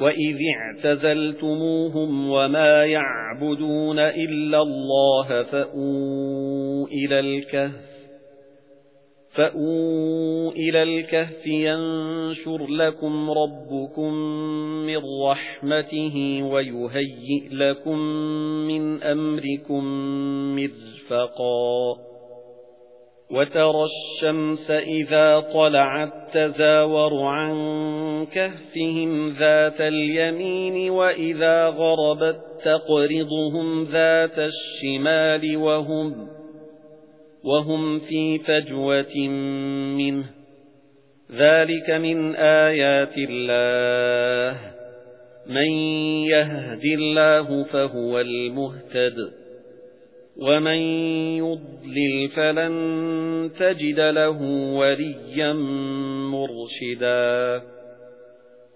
وَإِذِ اعْتَزَلْتُمُوهُمْ وَمَا يَعْبُدُونَ إِلَّا اللَّهَ فَأْوُوا إِلَى الْكَهْفِ فَأْوُوا إِلَى الْكَهْفِ يَنشُرْ لَكُمْ رَبُّكُم مِّن رَّحْمَتِهِ وَيُهَيِّئْ لَكُم مِّنْ أَمْرِكُم مِّرْفَقًا وَتَرَى الشَّمْسَ إِذَا طَلَعَت تَّزَاوَرُ عَن كَهْفِهِمْ ذَاتَ الْيَمِينِ وَإِذَا غَرَبَت تَّقْرِضُهُمْ ذَاتَ الشِّمَالِ وَهُمْ وَهُمْ فِي فَجْوَةٍ مِنْهُ. ذَلِكَ مِنْ آيَاتِ اللَّهِ. مَن يَهْدِ اللَّهُ فَهُوَ الْمُهْتَدِ. وَمَن يُضْلِلْ فَلَن تَجِدَ لَهُ وَلِيًّا مُرْشِدًا.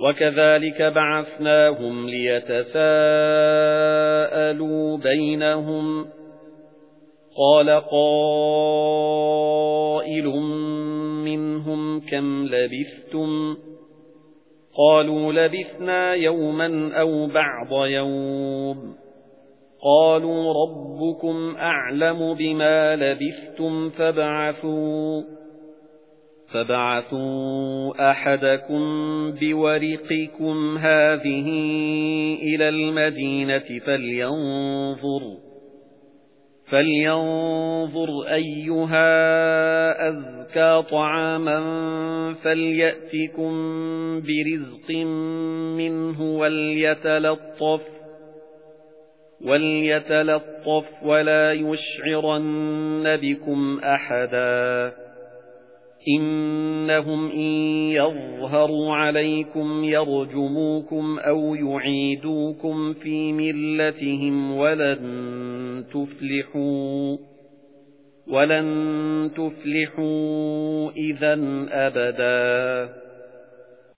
وَكَذَلِكَ بَعَثْنَاهُمْ لِيَتَسَاءَلُوا بَيْنَهُمْ. قَالَ قَائِلٌ مِنْهُمْ كَمْ لَبِثْتُمْ؟ قَالُوا لَبِثْنَا يَوْمًا أَوْ بَعْضَ يَوْمٍ. قَالُوا رَبُّكُمْ أَعْلَمُ بِمَا لَبِثْتُمْ فَابْعَثُوا. فَابْعَثُوا أَحَدَكُمْ بِوَرِقِكُمْ هَذِهِ إِلَى الْمَدِينَةِ فَلْيَنظُرْ فَلْيَنظُرْ أَيُّهَا أَزْكَى طَعَامًا فَلْيَأْتِكُم بِرِزْقٍ مِّنْهُ وَلْيَتَلَطَّفْ وَلْيَتَلَطَّفْ وَلَا يُشْعِرَنَّ بِكُمْ أَحَدًا. إِنَّهُمْ إِن يَظْهَرُوا عَلَيْكُمْ يَرْجُمُوكُمْ أَوْ يُعِيدُوكُمْ فِي مِلَّتِهِمْ وَلَن تُفْلِحُوا وَلَن تُفْلِحُوا إِذًا أَبَدًا